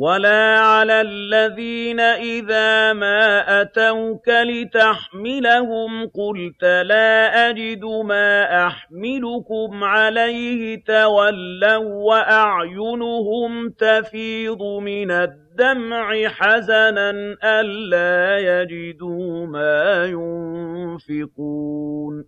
وَلَا عَلَى الَّذِينَ إِذَا مَا أَتَوْكَ لِتَحْمِلَهُمْ قُلْتَ لَا أَجِدُ مَا أَحْمِلُكُمْ عَلَيْهِ تَوَلَّوا وَّأَعْيُنُهُمْ تَفِيضُ مِنَ الدَّمْعِ حَزَنًا أَلَّا يَجِدُوا مَا يُنفِقُونَ